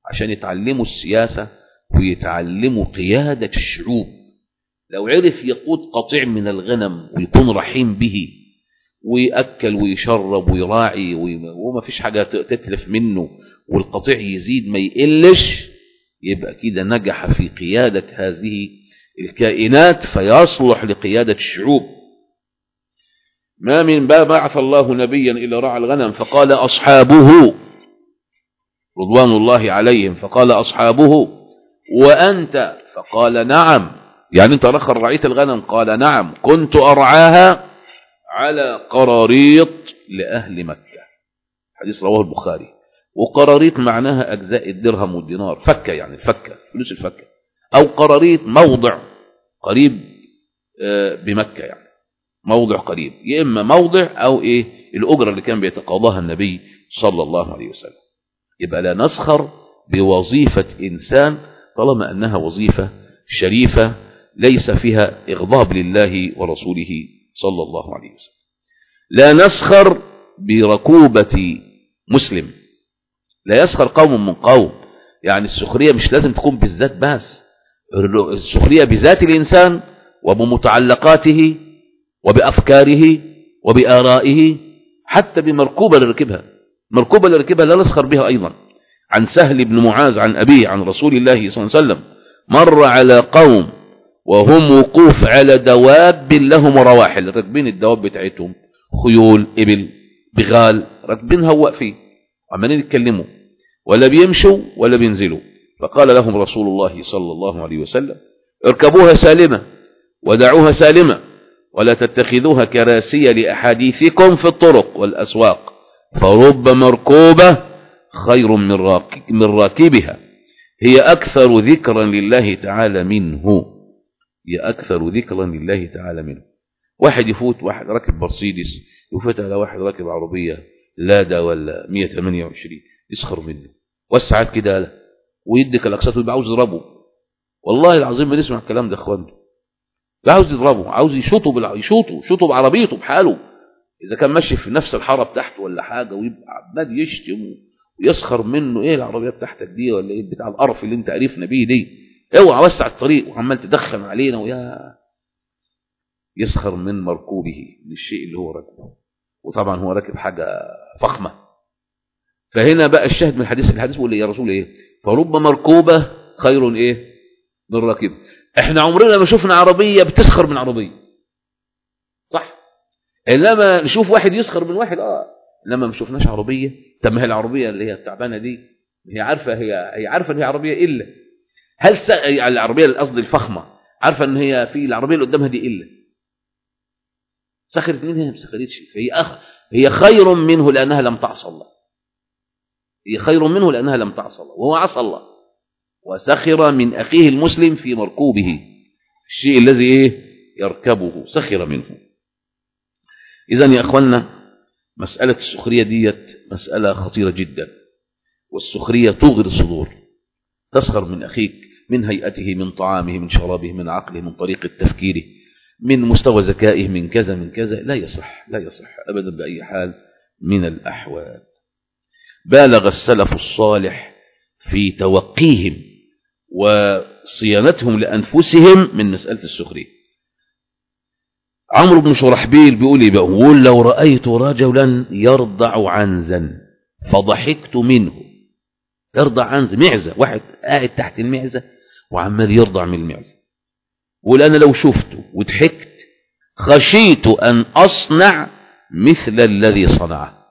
عشان يتعلموا السياسة ويتعلموا قيادة الشعوب. لو عرف يقود قطيع من الغنم ويكون رحيم به ويأكل ويشرب ويراعي وما فيش حاجة تتلف منه والقطيع يزيد ما يقلش يبقى كده نجح في قيادة هذه الكائنات فيصلح لقيادة الشعوب. ما من باب بعث الله نبيا إلى رعى الغنم فقال أصحابه رضوان الله عليهم فقال أصحابه وأنت؟ فقال نعم. يعني أنت رخر رعية الغنم؟ قال نعم كنت أرعاها على قراريط لأهل مكة. حديث رواه البخاري. وقراريط معناها أجزاء الدرهم والدينار. فكة يعني الفكة فلوس الفكة. أو قراريط موضع قريب بمكة يعني. موضع قريب. يا إما موضع أو إيه؟ الأجرة اللي كان بيتقاضاها النبي صلى الله عليه وسلم. يبقى لا نسخر بوظيفة إنسان طالما أنها وظيفة شريفة ليس فيها إغضاب لله ورسوله صلى الله عليه وسلم. لا نسخر بركوبة مسلم. لا يسخر قوم من قوم. يعني السخرية مش لازم تكون بالذات بس. السخرية بذات الإنسان وبمتعلقاته وبأفكاره وبآرائه حتى بمركوبة لركبها. مركوبة لركبها لا نسخر بها أيضا. عن سهل بن معاذ عن أبيه عن رسول الله صلى الله عليه وسلم مر على قوم وهم وقوف على دواب لهم رواحل. راكبين الدواب بتاعتهم. خيول إبل بغال راكبينها واقفين عمالين يتكلموا. ولا بيمشوا ولا بينزلوا. فقال لهم رسول الله صلى الله عليه وسلم اركبوها سالمة ودعوها سالمة ولا تتخذوها كراسية لأحاديثكم في الطرق والأسواق فرب مركوبة خير من, من راكبها. هي أكثر ذكرا لله تعالى منه. هي أكثر ذكرا لله تعالى منه. واحد يفوت واحد راكب مرسيدس يفوت على واحد راكب عربية لادا ولا 128 يسخر منه. والساعات كده له ويدك الاقساط ويبقى عاوز يضربه. والله العظيم ما نسمع الكلام ده إخوان. عاوز يضربه عاوز يشوطه بالع... يشوطه يشوطه بعربيته بحاله. إذا كان ماشي في نفس الحارة بتاعته ولا حاجة ويبقى عمال يشتم ويسخر منه إيه العربية بتاعتك دي ولا إيه بتاع القرف اللي أنت عرفنا بيه دي؟ اوعى وسع الطريق وعمال تدخن علينا ويا يسخر من مركوبه من الشيء اللي هو راكبه. وطبعا هو راكب حاجة فخمة. فهنا بقى الشاهد من الحديث الحديث بيقول يا رسول إيه؟ فرب مركوبة خير إيه؟ من راكب إحنا عمرنا ما شفنا عربية بتسخر من عربية. صح؟ إنما نشوف واحد يسخر من واحد آه. لما ما شفناش عربية. طب ما هي العربية اللي هي التعبانة دي هي عارفة هي هي عارفة إن هي عربية إلا هل س... العربية القصد الفخمة عارفة إن هي في العربية اللي قدامها دي الا سخرت منها؟ ما سخرتش. فهي أخ... هي خير منه لأنها لم تعصى الله. هي خير منه لأنها لم تعصى الله وهو عصى الله. وسخر من أخيه المسلم في مركوبه. الشيء الذي إيه؟ يركبه. سخر منه. اذا يا اخوانا مسألة السخرية ديت مسألة خطيرة جدا. والسخرية تغر الصدور. تسخر من أخيك. من هيئته من طعامه من شرابه من عقله من طريقة تفكيره من مستوى ذكائه من كذا من كذا لا يصح لا يصح أبدا بأي حال من الأحوال. بالغ السلف الصالح في توقيهم وصيانتهم لأنفسهم من مسألة السخرية. عمرو بن شرحبيل بيقول إيه بيقول لو رأيت رجلا يرضع عنزا فضحكت منه. يرضع عنز معزة واحد قاعد تحت المعزة وعمال يرضع من المعزة بيقول أنا لو شفته وضحكت خشيت أن أصنع مثل الذي صنعه.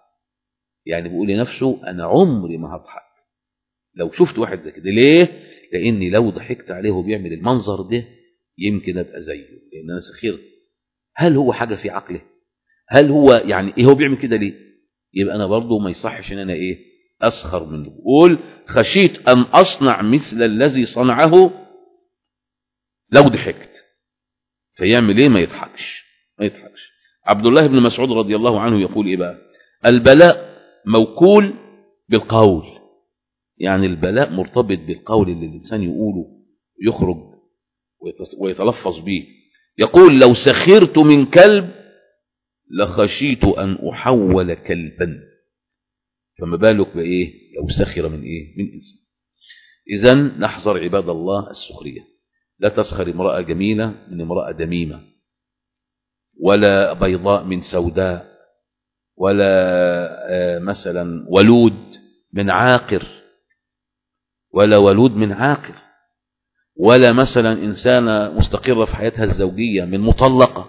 يعني بيقول لنفسه أنا عمري ما هضحك. لو شفت واحد زي كده ليه؟ لأني لو ضحكت عليه وبيعمل المنظر ده يمكن أبقى زيه لأن أنا سخرت. هل هو حاجة في عقله؟ هل هو يعني إيه هو بيعمل كده ليه؟ يبقى أنا برضه ما يصحش إن أنا إيه؟ أسخر منه. قول خشيت أن أصنع مثل الذي صنعه لو ضحكت. فيعمل إيه؟ ما يضحكش. ما يضحكش. عبد الله بن مسعود رضي الله عنه يقول إيه بقى؟ البلاء موكول بالقول. يعني البلاء مرتبط بالقول اللي الإنسان يقوله يخرج ويتلفظ به يقول لو سخرت من كلب لخشيت أن أحول كلبا. فما بالك بإيه؟ لو سخر من إيه؟ من إنسان. إذا نحذر عباد الله السخرية. لا تسخر امرأة جميلة من امرأة دميمة ولا بيضاء من سوداء ولا مثلا ولود من عاقر ولا ولود من عاقر ولا مثلا إنسانة مستقرة في حياتها الزوجية من مطلقة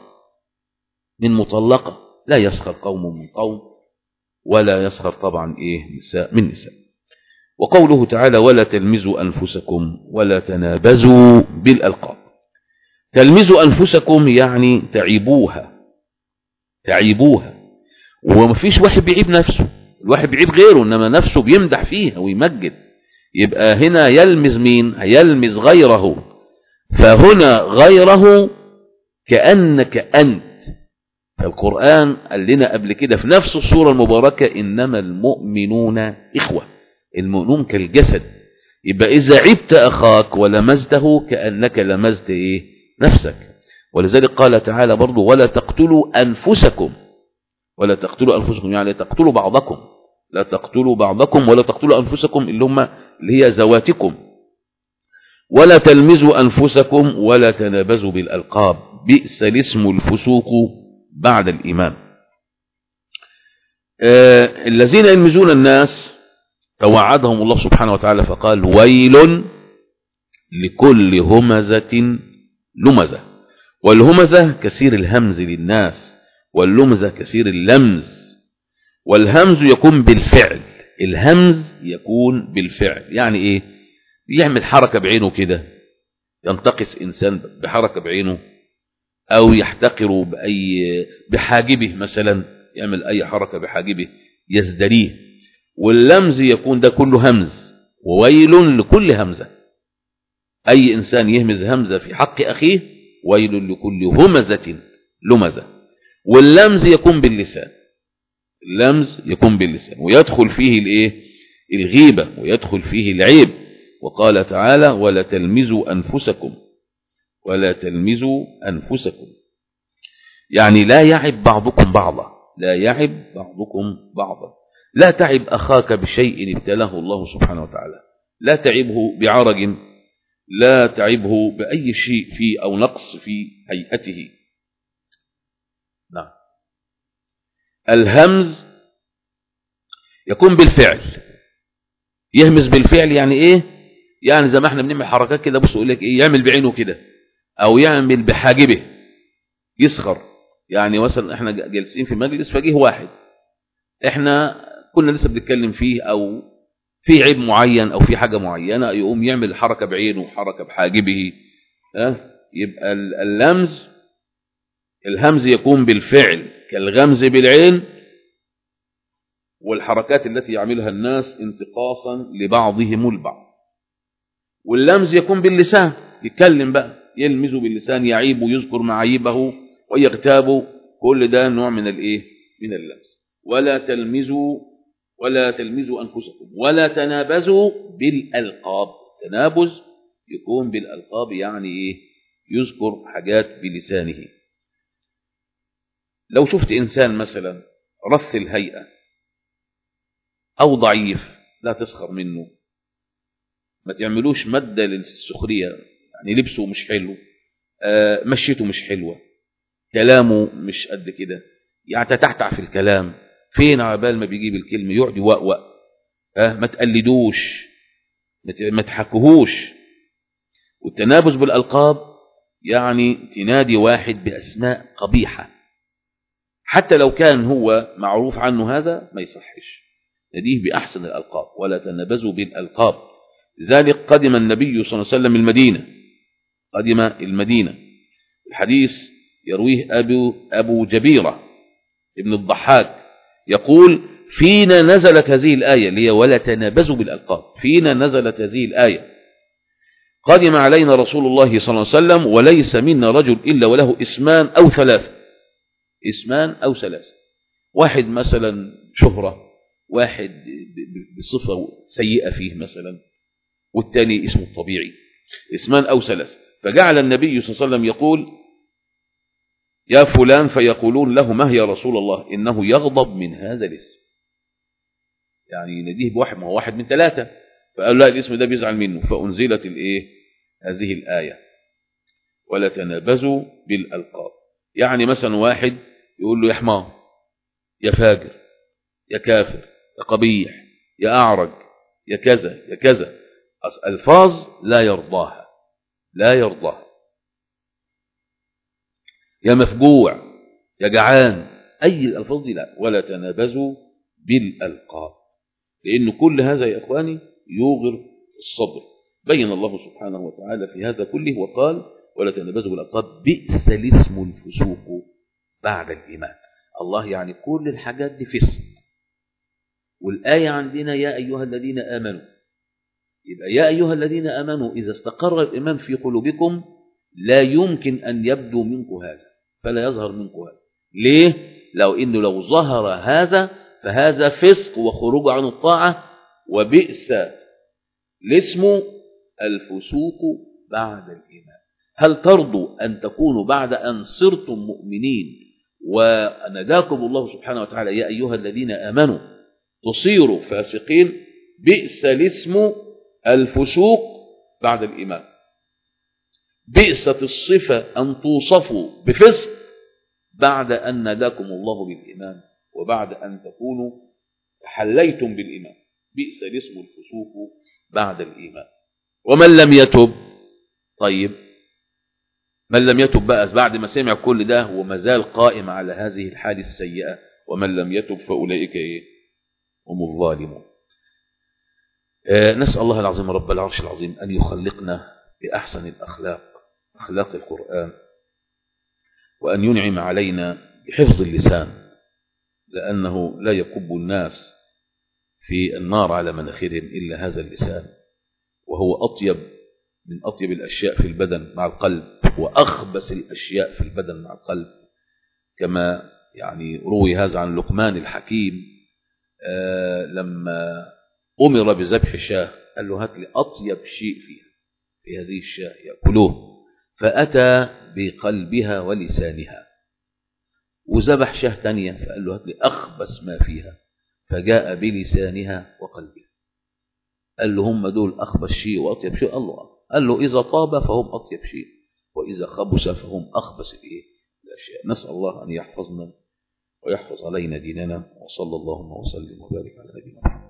من مطلقة. لا يسخر قوم من قوم. ولا يسخر طبعا إيه نساء من نساء. وقوله تعالى ولا تلمزوا أنفسكم ولا تنابزوا بالألقاب. تلمزوا أنفسكم يعني تعيبوها تعيبوها. وما فيش واحد بيعيب نفسه الواحد بيعيب غيره إنما نفسه بيمدح فيها ويمجد. يبقى هنا يلمز مين؟ يلمز غيره. فهنا غيره كأنك أنت. فالقرآن قال لنا قبل كده في نفس الصورة المباركة إنما المؤمنون إخوة. المؤمنون كالجسد. يبقى إذا عبت أخاك ولمزته كأنك لمزت إيه؟ نفسك. ولذلك قال تعالى برضو ولا تقتلوا أنفسكم. ولا تقتلوا أنفسكم يعني تقتلوا بعضكم. لا تقتلوا بعضكم ولا تقتلوا أنفسكم اللي هم اللي هي ذواتكم. ولا تلمزوا أنفسكم ولا تنابزوا بالألقاب. بئس الاسم الفسوق. بعد الإيمان. آه الذين يلمزون الناس توعدهم الله سبحانه وتعالى فقال ويل لكل همزة لمزة. والهمزة كثير الهمز للناس واللمزة كثير اللمز. والهمز يكون بالفعل الهمز يكون بالفعل. يعني إيه؟ يعمل حركة بعينه كده ينتقص إنسان بحركة بعينه. أو يحتقر بأي بحاجبه مثلا يعمل أي حركة بحاجبه يزدريه. واللمز يكون ده كله همز وويل لكل همزة. أي إنسان يهمز همزة في حق أخيه ويل لكل همزة لمزة. واللمز يكون باللسان. اللمز يكون باللسان ويدخل فيه الإيه؟ الغيبة ويدخل فيه العيب. وقال تعالى ولا تلمزوا أنفسكم ولا تلمزوا أنفسكم. يعني لا يعب بعضكم بعضا. لا يعب بعضكم بعضا. لا تعب أخاك بشيء ابتلاه الله سبحانه وتعالى. لا تعبه بعرج. لا تعبه بأي شيء في أو نقص في هيئته. نعم. الهمز يكون بالفعل. يهمز بالفعل يعني إيه؟ يعني زي ما إحنا بنعمل حركات كده بص يقول لك إيه؟ يعمل بعينه كده. أو يعمل بحاجبه. يسخر يعني مثلا إحنا جالسين في مجلس فجيه واحد. إحنا كنا لسه بنتكلم فيه أو في عيب معين أو في حاجة معينة يقوم يعمل حركة بعينه وحركة بحاجبه. آه يبقى اللمز الهمز يكون بالفعل كالغمز بالعين. والحركات التي يعملها الناس انتقاصا لبعضهم البعض. واللمز يكون باللسان. يتكلم بقى. يلمز باللسان يعيب ويذكر معايبه ويغتاب. كل ده نوع من الإيه؟ من اللمز ولا تلمزوا ولا تلمزوا أنفسكم. ولا تنابزوا بالألقاب. تنابز يكون بالألقاب يعني إيه؟ يذكر حاجات بلسانه. لو شفت إنسان مثلا رث الهيئة أو ضعيف لا تسخر منه. ما تعملوش مادة للسخرية. يعني لبسه مش حلو آه مشيته مش حلوة كلامه مش قد كده. يعني تتعتع في الكلام فين على بال ما بيجيب الكلمة؟ يقعد يوقوق آه ما تقلدوش ما تحكوهوش والتنابز بالألقاب يعني تنادي واحد بأسماء قبيحة. حتى لو كان هو معروف عنه هذا ما يصحش. نديه بأحسن الألقاب ولا تنبزوا بالألقاب. لذلك قدم النبي صلى الله عليه وسلم المدينة. قدم المدينة. الحديث يرويه أبو, أبو جبيرة ابن الضحاك يقول فينا نزلت هذه الآية اللي هي ولا تنابزوا بالألقاب. فينا نزلت هذه الآية. قدم علينا رسول الله صلى الله عليه وسلم وليس منا رجل إلا وله اسمان أو ثلاثة اسمان أو ثلاثة واحد مثلا شهرة واحد بصفة سيئة فيه مثلا والثاني اسمه الطبيعي. اسمان أو ثلاثة فجعل النبي صلى الله عليه وسلم يقول يا فلان فيقولون له ما يا رسول الله؟ إنه يغضب من هذا الاسم. يعني يناديه بواحد ما هو واحد من ثلاثة. فقال لا الاسم ده بيزعل منه. فأنزلت الإيه؟ هذه الآية. ولا تنابزوا بالألقاب. يعني مثلا واحد يقول له يا حمار يا فاجر يا كافر يا قبيح يا أعرج يا كذا يا كذا. ألفاظ لا يرضاها. لا يرضاها يا مفجوع يا جعان أي الألفاظ دي لا. ولا تنابزوا بالألقاب. لأن كل هذا يا إخواني يوغر الصدر. بين الله سبحانه وتعالى في هذا كله وقال ولا تنبذوا بالألقاب بئس الاسم الفسوق بعد الإيمان. الله يعني كل الحاجات دي فسق. والآية عندنا يا أيها الذين آمنوا يبقى يا أيها الذين آمنوا إذا استقر الإيمان في قلوبكم لا يمكن أن يبدو منكم هذا فلا يظهر منكم هذا. ليه؟ لو إنه لو ظهر هذا فهذا فسق وخروج عن الطاعة وبئس الاسم الفسوق بعد الإيمان. هل ترضوا أن تكونوا بعد أن صرتم مؤمنين؟ ونداكم الله سبحانه وتعالى يا أيها الذين آمنوا تصيروا فاسقين بئس الاسم الفسوق بعد الإيمان. بئست الصفة أن توصفوا بفسق بعد أن نداكم الله بالإيمان وبعد أن تكونوا حليتم بالإيمان. بئس الاسم الفسوق بعد الإيمان. ومن لم يتب طيب من لم يتب بقى بعد ما سمع كل ده وما زال قائم على هذه الحال السيئة ومن لم يتب فأولئك إيه؟ هم الظالمون. نسأل الله العظيم رب العرش العظيم أن يخلقنا بأحسن الأخلاق أخلاق القرآن وأن ينعم علينا بحفظ اللسان لأنه لا يكب الناس في النار على مناخرهم إلا هذا اللسان وهو أطيب من أطيب الأشياء في البدن مع القلب وأخبث الأشياء في البدن مع القلب. كما يعني روي هذا عن لقمان الحكيم آه لما أمر بذبح شاه قال له هات لي أطيب شيء فيها في هذه الشاة يأكلوه. فأتى بقلبها ولسانها وذبح شاة تانية فقال له هات لي أخبث ما فيها. فجاء بلسانها وقلبها قال له هم دول أخبث شيء وأطيب شيء؟ الله قال له إذا طاب فهم أطيب شيء وإذا خبث فهم أخبث الإيه الأشياء نسأل الله أن يحفظنا ويحفظ علينا ديننا وصلى اللهم وسلم وبارك على نبينا